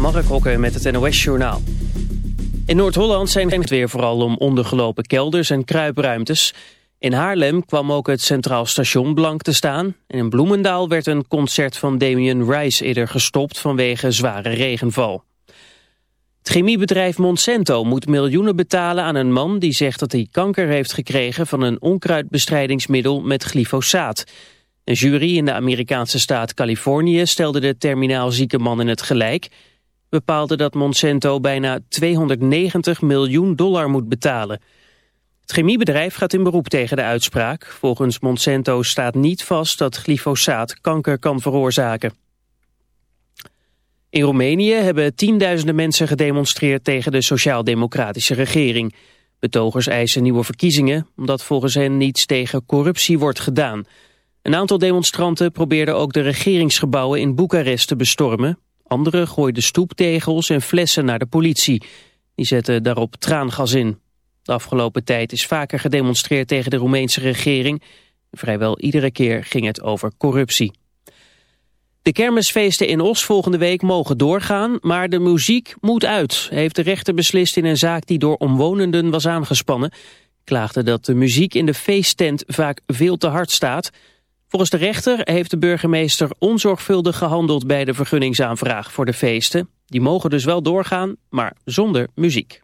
Mark Hokker met het NOS-journaal. In Noord-Holland zijn het weer vooral om ondergelopen kelders en kruipruimtes. In Haarlem kwam ook het Centraal Station blank te staan. En in Bloemendaal werd een concert van Damien Rice eerder gestopt vanwege zware regenval. Het chemiebedrijf Monsanto moet miljoenen betalen aan een man die zegt dat hij kanker heeft gekregen van een onkruidbestrijdingsmiddel met glyfosaat. Een jury in de Amerikaanse staat Californië stelde de terminaal zieke man in het gelijk, bepaalde dat Monsanto bijna 290 miljoen dollar moet betalen. Het chemiebedrijf gaat in beroep tegen de uitspraak. Volgens Monsanto staat niet vast dat glyfosaat kanker kan veroorzaken. In Roemenië hebben tienduizenden mensen gedemonstreerd tegen de sociaal-democratische regering. Betogers eisen nieuwe verkiezingen, omdat volgens hen niets tegen corruptie wordt gedaan. Een aantal demonstranten probeerden ook de regeringsgebouwen in Boekarest te bestormen. Anderen gooiden stoeptegels en flessen naar de politie. Die zetten daarop traangas in. De afgelopen tijd is vaker gedemonstreerd tegen de Roemeense regering. Vrijwel iedere keer ging het over corruptie. De kermisfeesten in Os volgende week mogen doorgaan, maar de muziek moet uit, heeft de rechter beslist in een zaak die door omwonenden was aangespannen. Klaagde dat de muziek in de feesttent vaak veel te hard staat. Volgens de rechter heeft de burgemeester onzorgvuldig gehandeld bij de vergunningsaanvraag voor de feesten. Die mogen dus wel doorgaan, maar zonder muziek.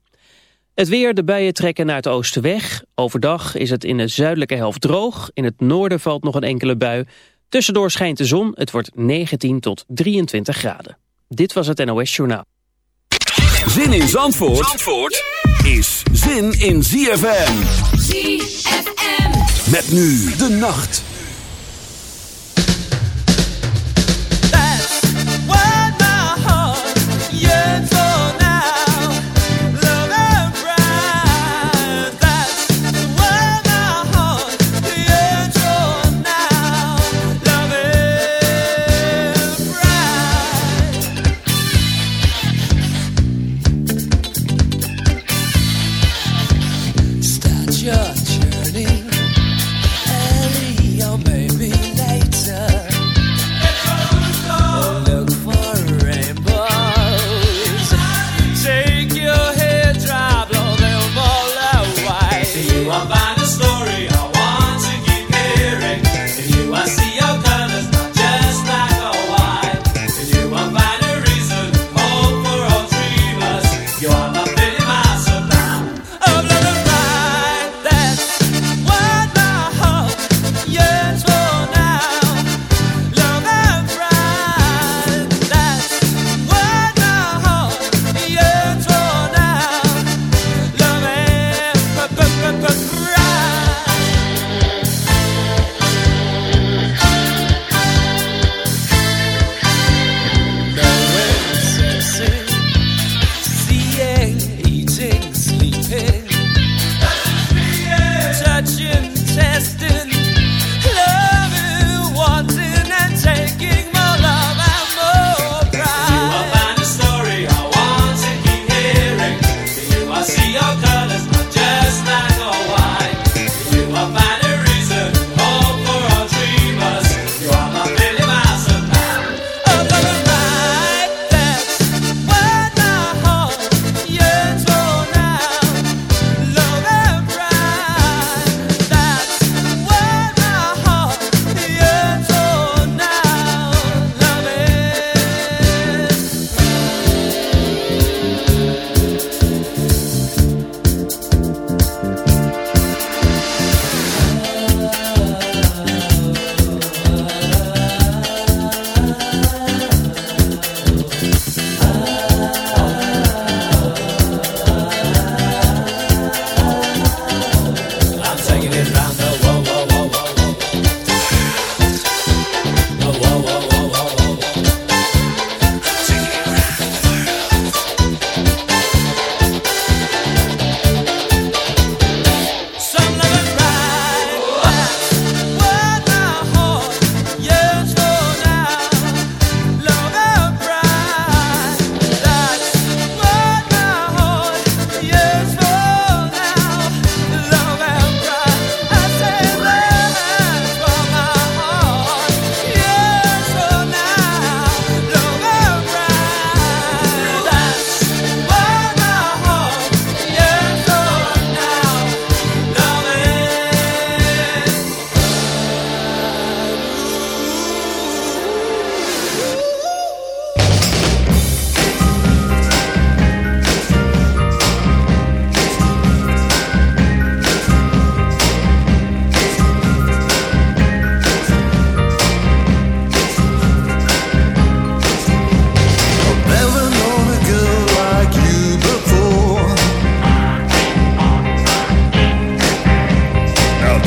Het weer, de buien trekken naar het oosten weg. Overdag is het in de zuidelijke helft droog. In het noorden valt nog een enkele bui. Tussendoor schijnt de zon. Het wordt 19 tot 23 graden. Dit was het NOS Journaal. Zin in Zandvoort, Zandvoort is zin in ZFM. ZFM. Met nu de nacht.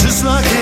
just like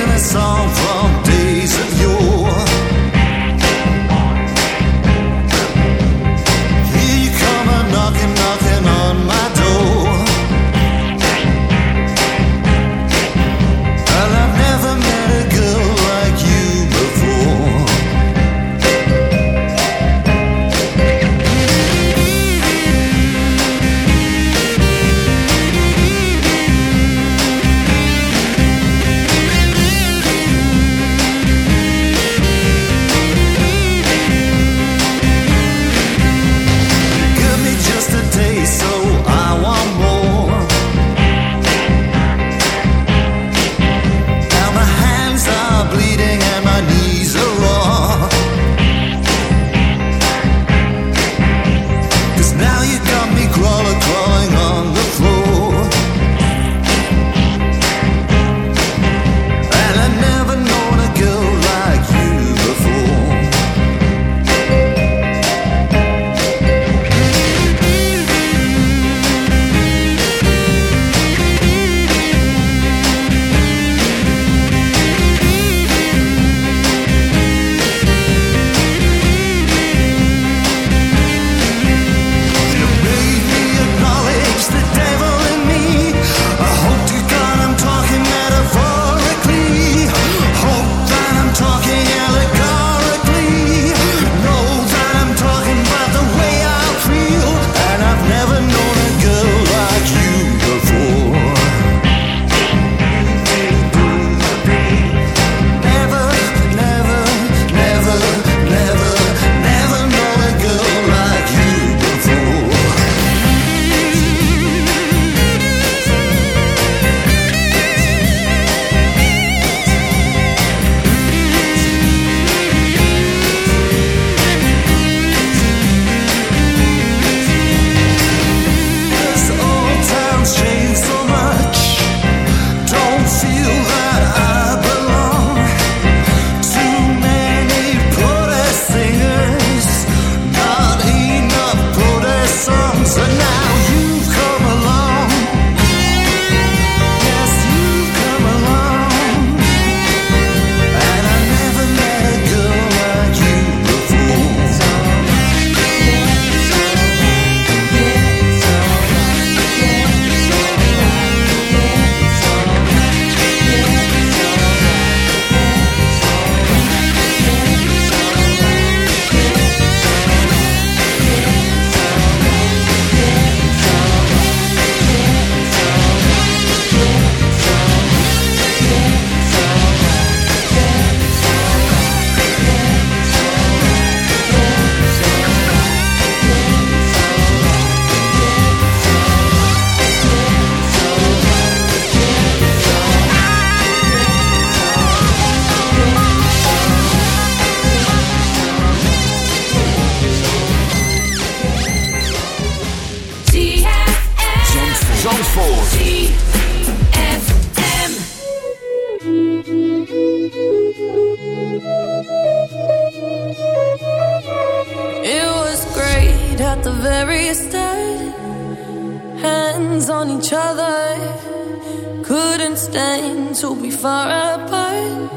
me far apart,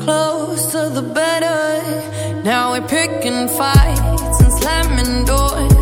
close to the better. Now we're picking fights and slamming doors.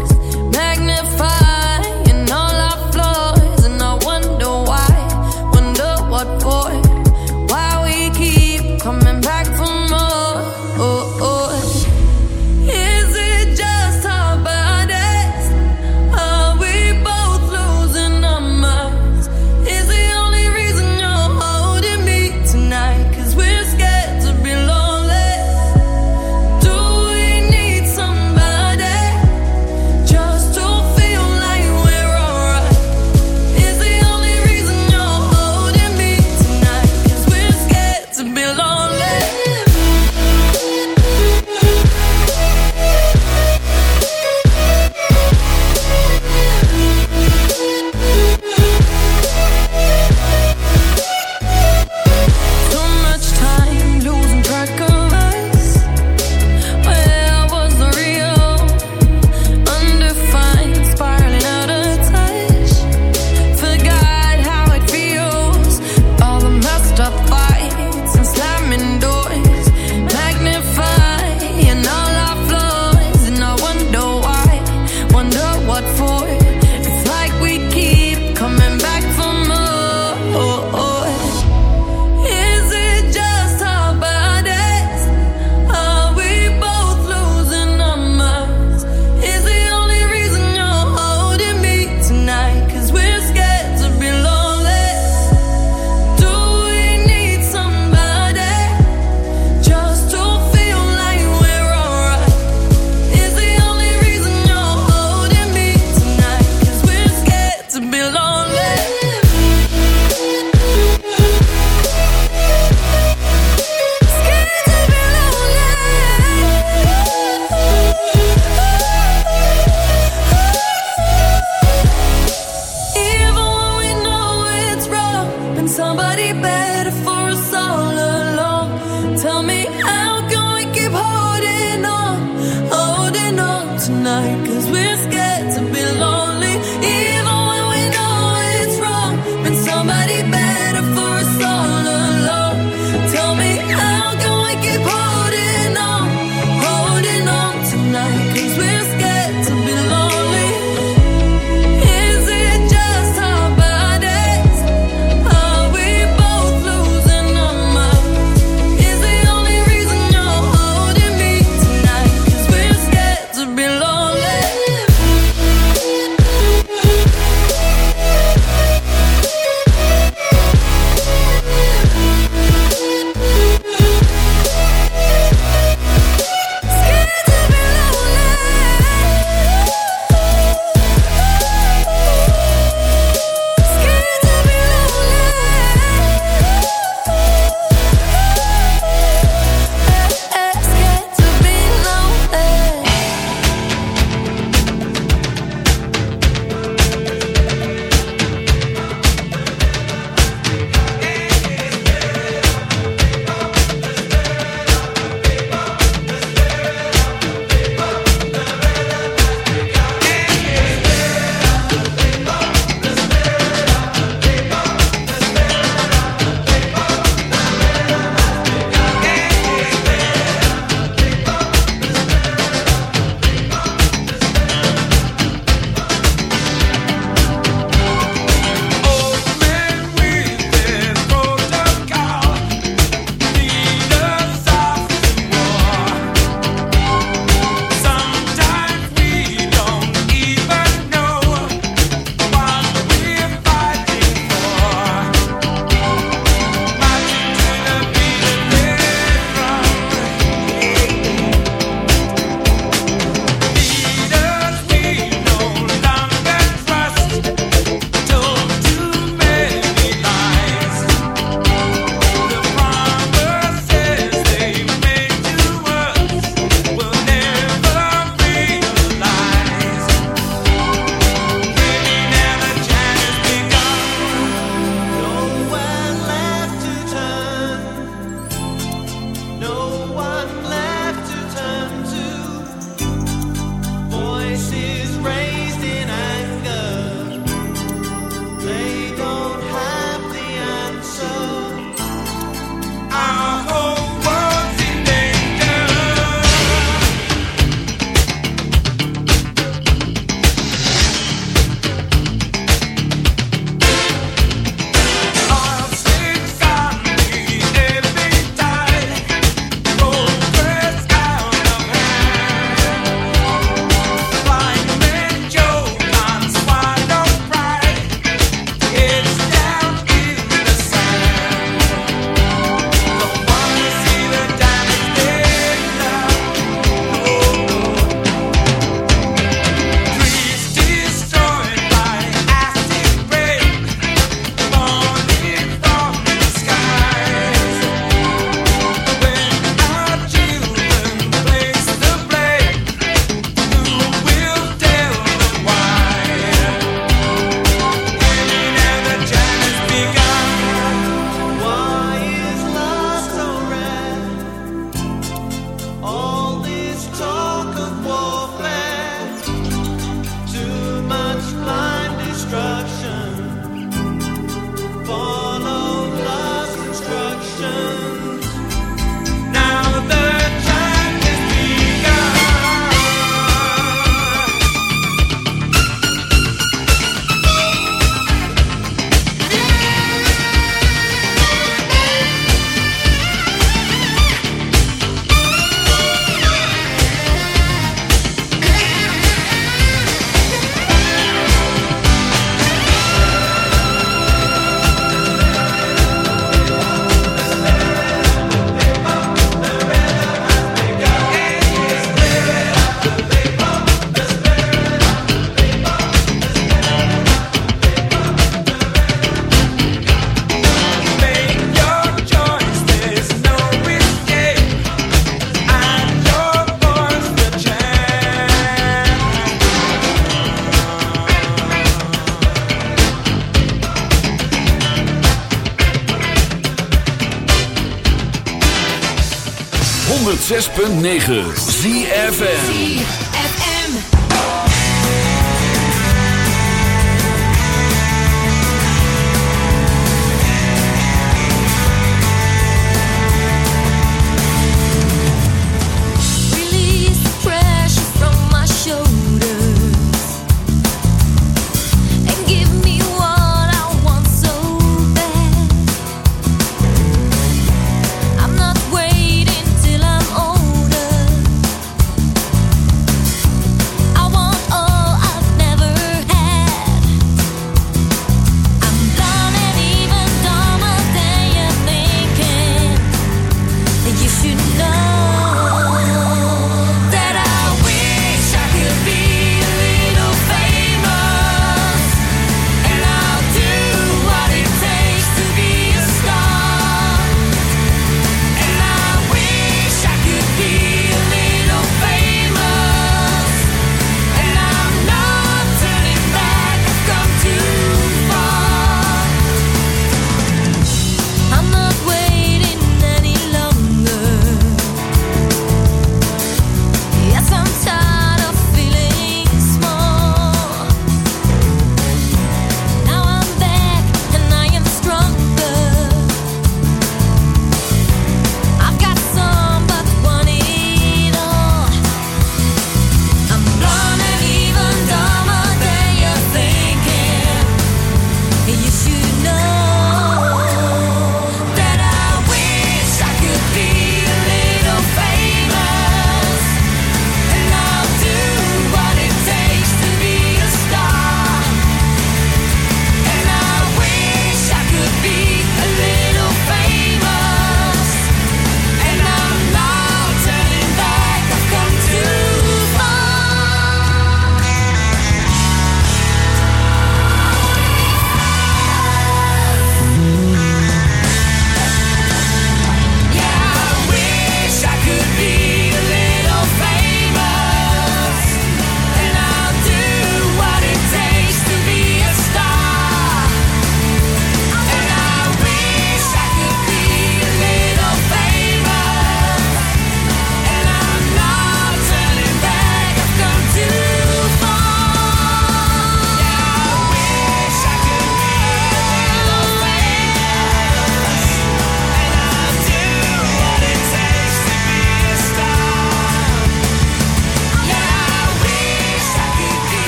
.9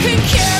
can care.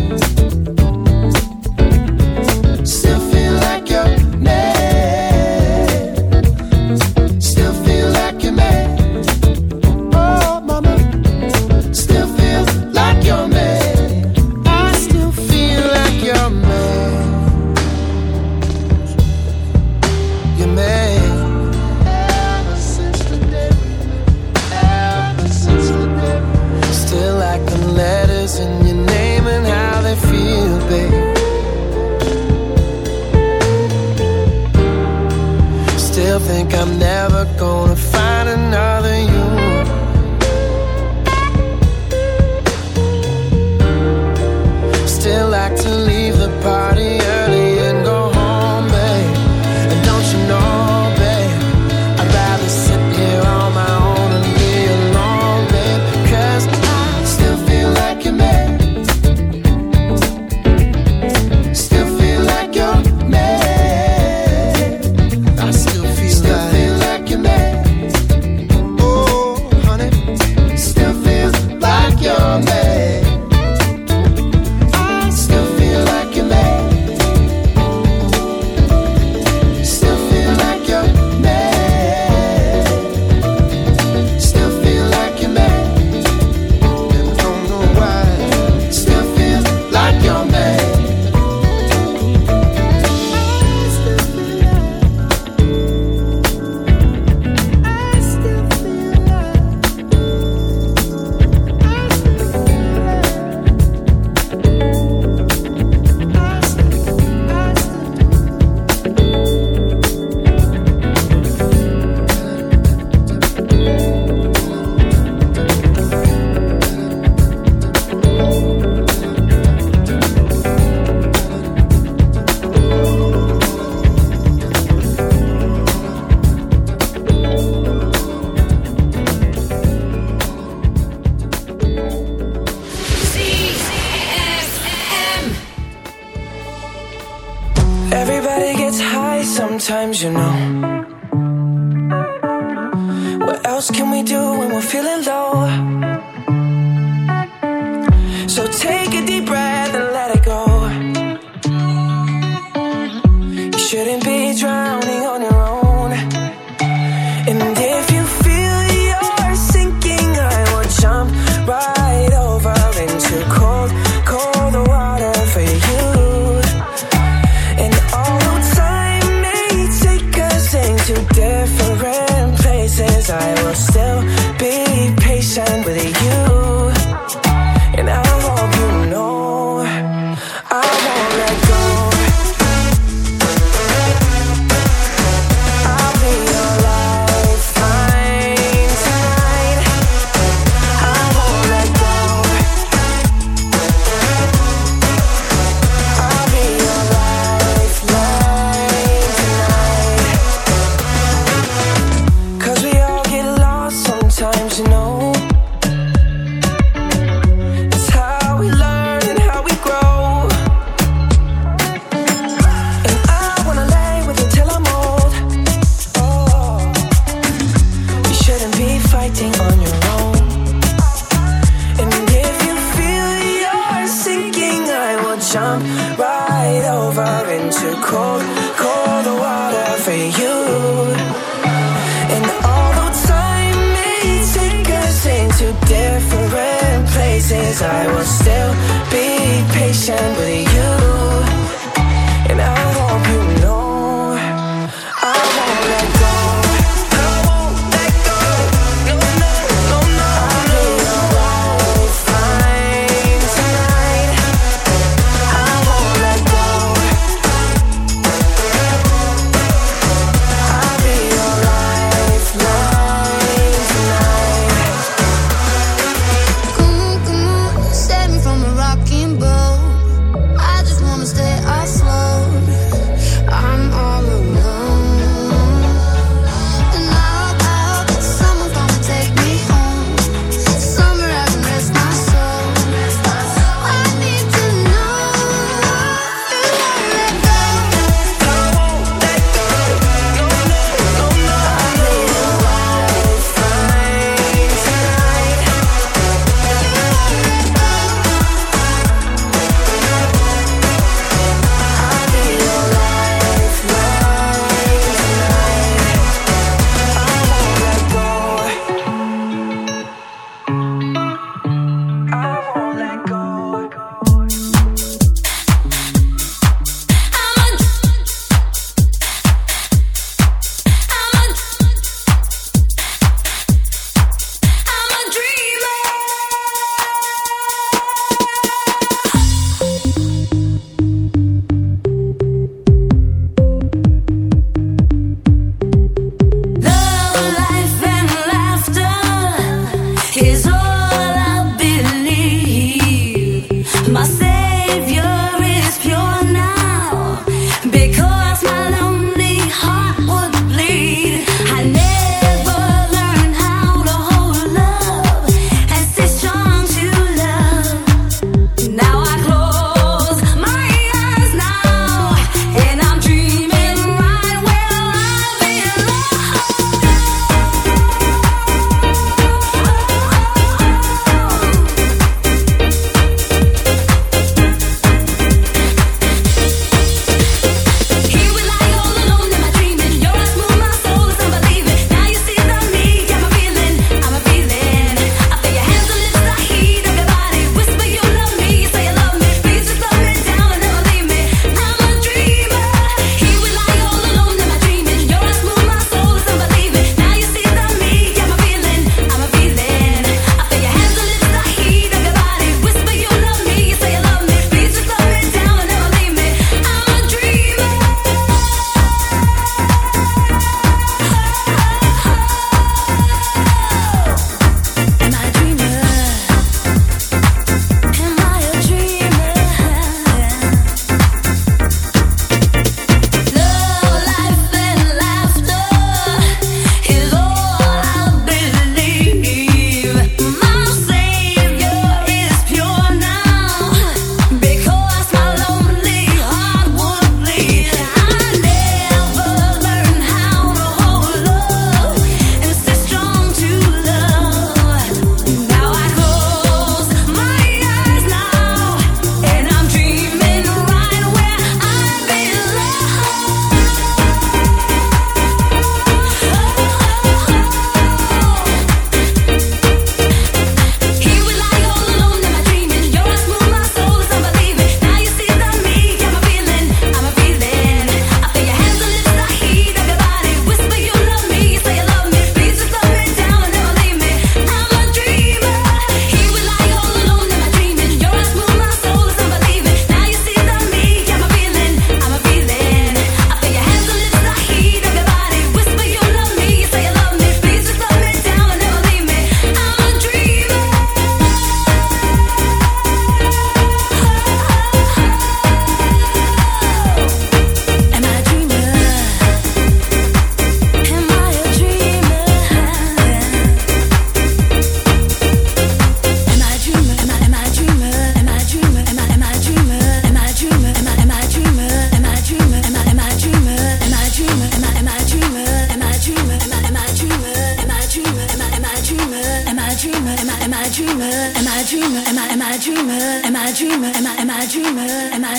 you know I will still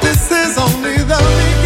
this is only the beginning.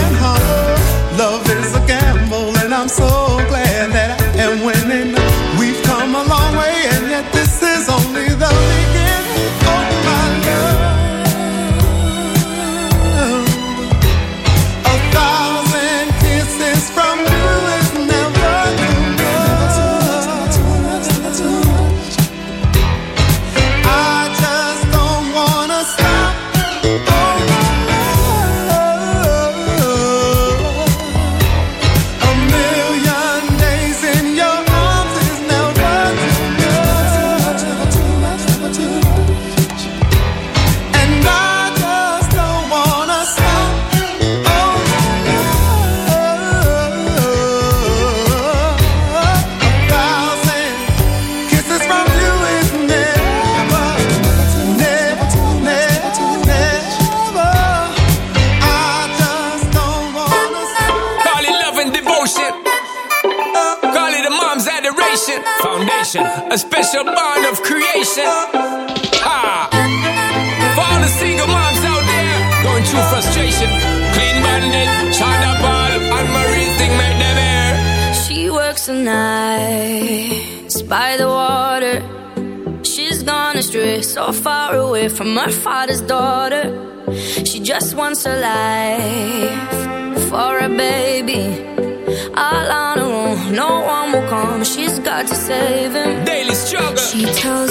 saving. Daily struggle. She tells